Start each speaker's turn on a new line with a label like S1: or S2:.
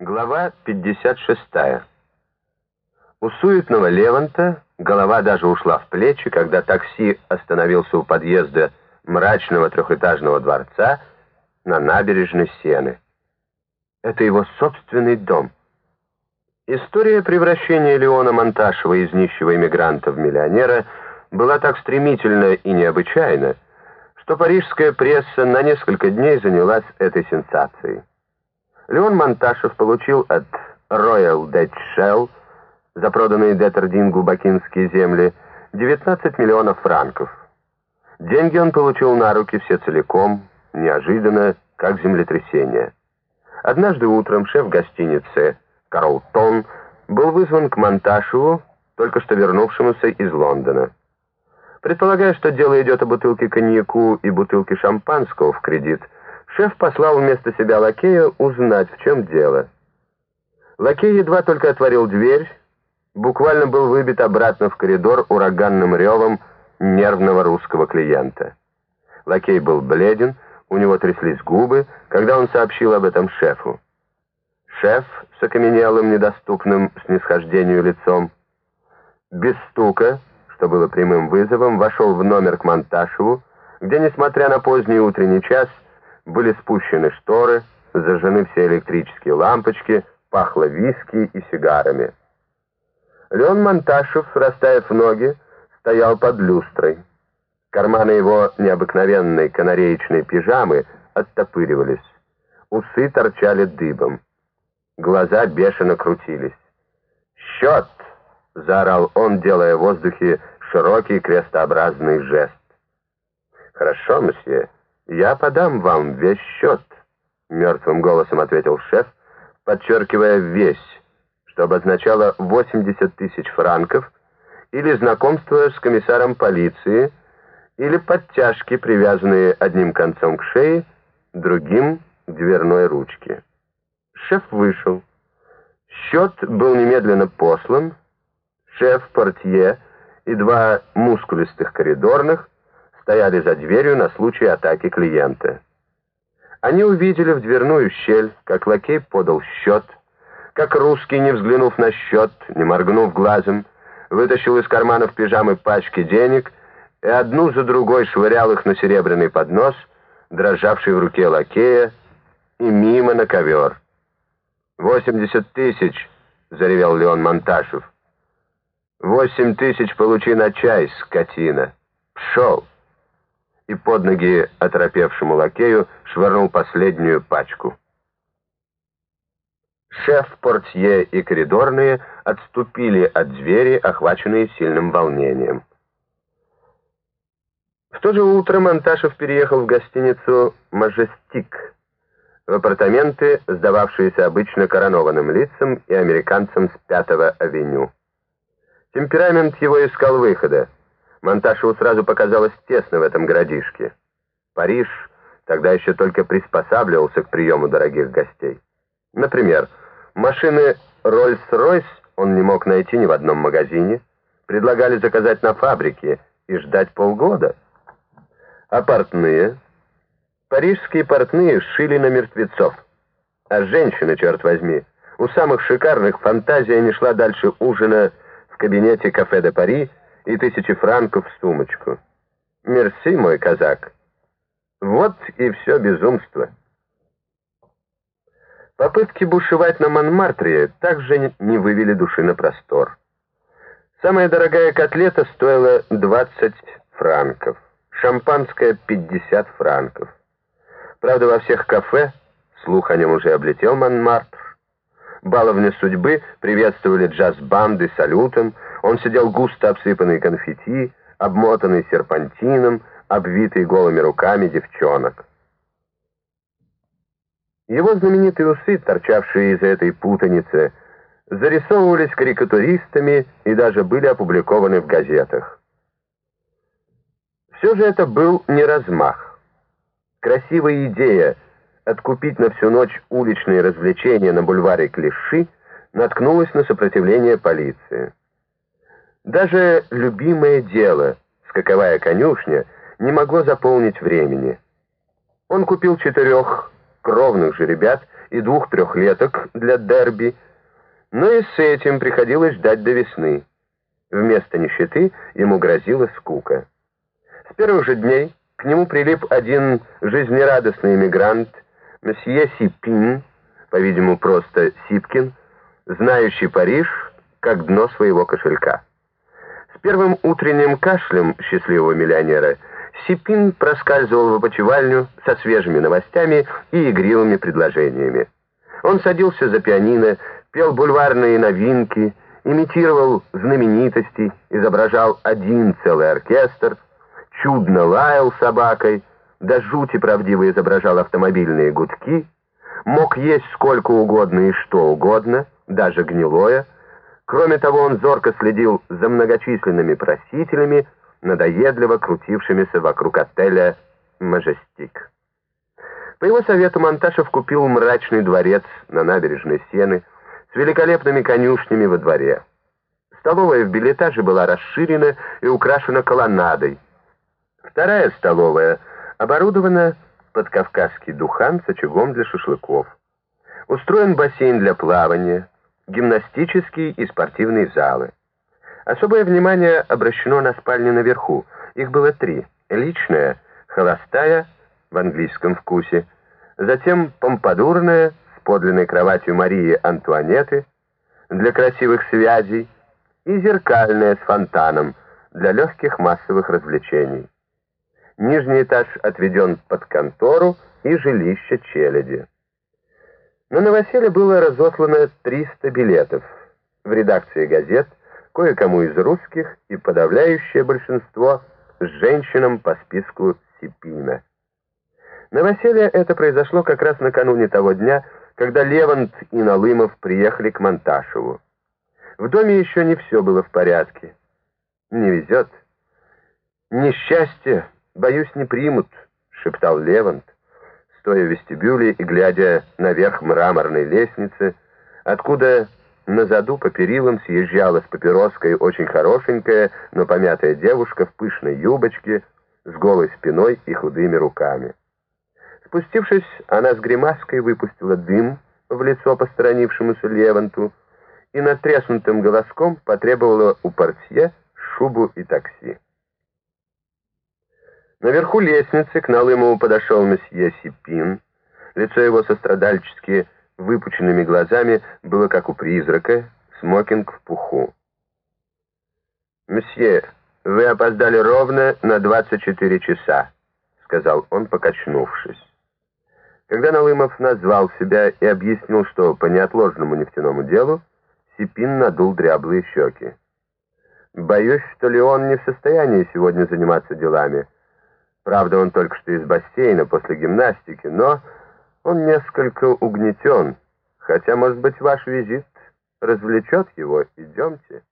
S1: Глава 56. У суетного Леванта голова даже ушла в плечи, когда такси остановился у подъезда мрачного трехэтажного дворца на набережной Сены. Это его собственный дом. История превращения Леона Монташева из нищего иммигранта в миллионера была так стремительна и необычайна, что парижская пресса на несколько дней занялась этой сенсацией. Леон Монташев получил от Royal Dutch Shell за проданные Деттердингу бакинские земли 19 миллионов франков. Деньги он получил на руки все целиком, неожиданно, как землетрясение. Однажды утром шеф гостиницы Карлтон был вызван к Монташеву, только что вернувшемуся из Лондона. Предполагая, что дело идет о бутылке коньяку и бутылке шампанского в кредит, Шеф послал вместо себя лакея узнать, в чем дело. Лакей едва только отворил дверь, буквально был выбит обратно в коридор ураганным ревом нервного русского клиента. Лакей был бледен, у него тряслись губы, когда он сообщил об этом шефу. Шеф с окаменелым, недоступным снисхождению лицом, без стука, что было прямым вызовом, вошел в номер к Монташеву, где, несмотря на поздний утренний час, были спущены шторы, зажжены все электрические лампочки, пахло виски и сигарами. Леон Монташев, расставив ноги, стоял под люстрой. Карманы его необыкновенной канареечной пижамы оттопыривались. Усы торчали дыбом. Глаза бешено крутились. «Счет!» — заорал он, делая в воздухе широкий крестообразный жест. «Хорошо, месье». «Я подам вам весь счет», — мертвым голосом ответил шеф, подчеркивая «весь», что обозначало 80 тысяч франков, или знакомство с комиссаром полиции, или подтяжки, привязанные одним концом к шее, другим — к дверной ручке. Шеф вышел. Счет был немедленно послан. Шеф, портье и два мускулистых коридорных стояли за дверью на случай атаки клиента. Они увидели в дверную щель, как лакей подал счет, как русский, не взглянув на счет, не моргнув глазом, вытащил из карманов пижамы пачки денег и одну за другой швырял их на серебряный поднос, дрожавший в руке лакея, и мимо на ковер. «Восемьдесят тысяч!» — заревел Леон Монташев. «Восемь тысяч получи на чай, скотина! Пшел!» И под ноги оторопевшему лакею швырнул последнюю пачку. Шеф, портье и коридорные отступили от двери, охваченные сильным волнением. В то же утро Монташев переехал в гостиницу «Мажестик», в апартаменты, сдававшиеся обычно коронованным лицам и американцам с Пятого авеню. Темперамент его искал выхода. Монташеву сразу показалось тесно в этом городишке. Париж тогда еще только приспосабливался к приему дорогих гостей. Например, машины Rolls-Royce он не мог найти ни в одном магазине, предлагали заказать на фабрике и ждать полгода. А портные? Парижские портные шили на мертвецов. А женщины, черт возьми, у самых шикарных фантазия не шла дальше ужина в кабинете кафе де Пари и тысячи франков в сумочку. Мерси, мой казак. Вот и все безумство. Попытки бушевать на Монмартре также не вывели души на простор. Самая дорогая котлета стоила 20 франков, шампанское 50 франков. Правда, во всех кафе, слух о нем уже облетел Монмартр, баловни судьбы приветствовали джаз-банды салютом, он сидел густо обсыпанный конфетти, обмотанный серпантином, обвитый голыми руками девчонок. Его знаменитые усы, торчавшие из этой путаницы, зарисовывались карикатуристами и даже были опубликованы в газетах. Все же это был не размах. Красивая идея откупить на всю ночь уличные развлечения на бульваре Клиши наткнулась на сопротивление полиции. Даже любимое дело, скаковая конюшня, не могло заполнить времени. Он купил четырех кровных жеребят и двух трехлеток для дерби, но и с этим приходилось ждать до весны. Вместо нищеты ему грозила скука. С первых же дней к нему прилип один жизнерадостный эмигрант, месье Сипин, по-видимому, просто Сипкин, знающий Париж как дно своего кошелька. Первым утренним кашлем счастливого миллионера Сипин проскальзывал в опочивальню со свежими новостями и игривыми предложениями. Он садился за пианино, пел бульварные новинки, имитировал знаменитостей, изображал один целый оркестр, чудно лаял собакой, до жути правдиво изображал автомобильные гудки, мог есть сколько угодно и что угодно, даже гнилое. Кроме того, он зорко следил за многочисленными просителями, надоедливо крутившимися вокруг отеля «Мажестик». По его совету Монташев купил мрачный дворец на набережной Сены с великолепными конюшнями во дворе. Столовая в билетаже была расширена и украшена колоннадой. Вторая столовая оборудована под кавказский духан с очагом для шашлыков. Устроен бассейн для плавания, гимнастические и спортивные залы. Особое внимание обращено на спальни наверху. Их было три. Личная, холостая, в английском вкусе, затем помпадурная, с подлинной кроватью Марии Антуанетты, для красивых связей, и зеркальная с фонтаном, для легких массовых развлечений. Нижний этаж отведен под контору и жилище челяди. На новоселье было разослано 300 билетов. В редакции газет кое-кому из русских и подавляющее большинство женщинам по списку Сипина. Новоселье это произошло как раз накануне того дня, когда Левант и Налымов приехали к Монташеву. В доме еще не все было в порядке. Не везет. Несчастье, боюсь, не примут, шептал Левант стоя в вестибюле и глядя наверх мраморной лестницы, откуда на заду по перилам съезжала с папироской очень хорошенькая, но помятая девушка в пышной юбочке с голой спиной и худыми руками. Спустившись, она с гримаской выпустила дым в лицо посторонившемуся Леванту и натреснутым голоском потребовала у портье шубу и такси. Наверху лестницы к Налымову подошел месье Сипин. Лицо его со страдальчески выпученными глазами было как у призрака, смокинг в пуху. «Месье, вы опоздали ровно на 24 часа», — сказал он, покачнувшись. Когда Налымов назвал себя и объяснил, что по неотложному нефтяному делу, Сипин надул дряблые щеки. «Боюсь, что Леон не в состоянии сегодня заниматься делами», Правда, он только что из бассейна после гимнастики, но он несколько угнетен. Хотя, может быть, ваш визит развлечет его. Идемте.